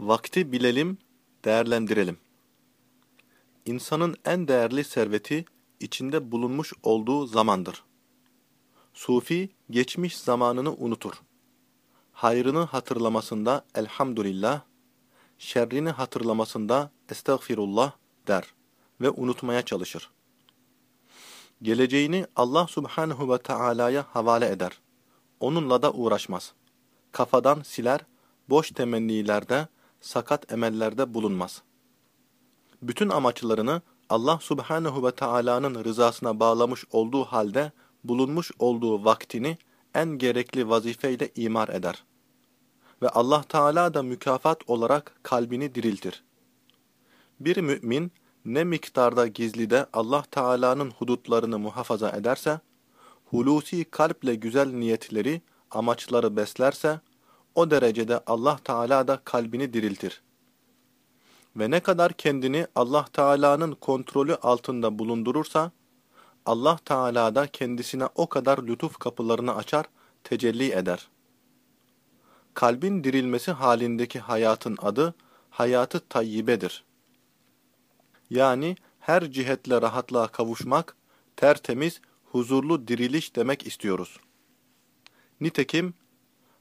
Vakti bilelim, değerlendirelim. İnsanın en değerli serveti içinde bulunmuş olduğu zamandır. Sufi geçmiş zamanını unutur. Hayrını hatırlamasında elhamdülillah, şerrini hatırlamasında estağfirullah der ve unutmaya çalışır. Geleceğini Allah subhanehu ve Taala'ya havale eder. Onunla da uğraşmaz. Kafadan siler, boş temennilerde, sakat emellerde bulunmaz. Bütün amaçlarını Allah subhanehu ve Taala'nın rızasına bağlamış olduğu halde bulunmuş olduğu vaktini en gerekli vazifeyle imar eder. Ve Allah Teala da mükafat olarak kalbini diriltir. Bir mümin ne miktarda gizlide Allah Teala'nın hudutlarını muhafaza ederse, hulusi kalple güzel niyetleri, amaçları beslerse, o derecede Allah Teala da kalbini diriltir. Ve ne kadar kendini Allah Teala'nın kontrolü altında bulundurursa, Allah Teala da kendisine o kadar lütuf kapılarını açar, tecelli eder. Kalbin dirilmesi halindeki hayatın adı, hayatı tayyibedir. Yani her cihetle rahatlığa kavuşmak, tertemiz, huzurlu diriliş demek istiyoruz. Nitekim,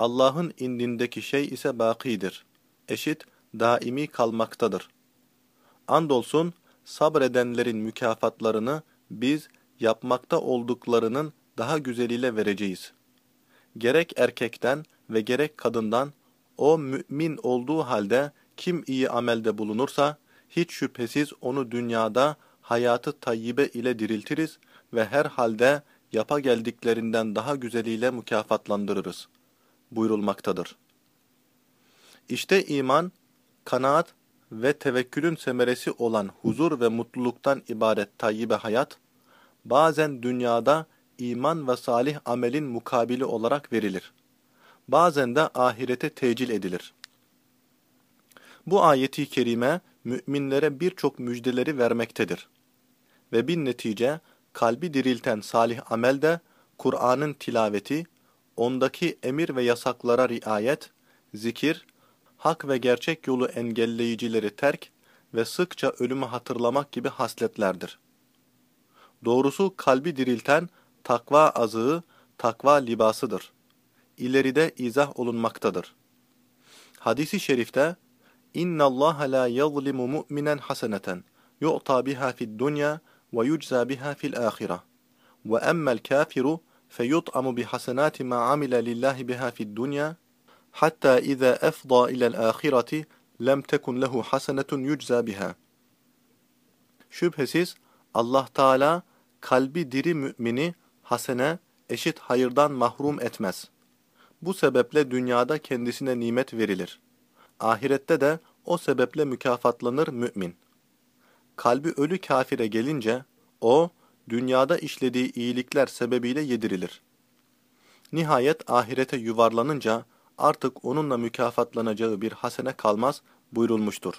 Allah'ın indindeki şey ise bakidir. Eşit, daimi kalmaktadır. Andolsun sabredenlerin mükafatlarını biz yapmakta olduklarının daha güzeliyle vereceğiz. Gerek erkekten ve gerek kadından o mümin olduğu halde kim iyi amelde bulunursa hiç şüphesiz onu dünyada hayatı tayyibe ile diriltiriz ve her halde yapa geldiklerinden daha güzeliyle mükafatlandırırız buyurulmaktadır. İşte iman, kanaat ve tevekkülün semeresi olan huzur ve mutluluktan ibaret tayyibe hayat, bazen dünyada iman ve salih amelin mukabili olarak verilir. Bazen de ahirete tecil edilir. Bu ayeti kerime müminlere birçok müjdeleri vermektedir. Ve bin netice kalbi dirilten salih amel de Kur'an'ın tilaveti, ondaki emir ve yasaklara riayet, zikir, hak ve gerçek yolu engelleyicileri terk ve sıkça ölümü hatırlamak gibi hasletlerdir. Doğrusu kalbi dirilten takva azığı, takva libasıdır. İleride izah olunmaktadır. Hadisi şerifte İnna Allah la yuzlimu mu'minen haseneten yu'ta biha fi'd dunya ve yucza biha fi'l ahire. Ve emma'l kafiru feyut'amu bi hasenati ma amila lillahi biha fi'd dunya hatta iza afda ila'l ahireti lem tekun lehu hasenetun yucza biha. Şüphesiz Allah Teala kalbi diri mümini hasene eşit hayırdan mahrum etmez. Bu sebeple dünyada kendisine nimet verilir. Ahirette de o sebeple mükafatlanır mümin. Kalbi ölü kafire gelince o dünyada işlediği iyilikler sebebiyle yedirilir. Nihayet ahirete yuvarlanınca artık onunla mükafatlanacağı bir hasene kalmaz buyurulmuştur.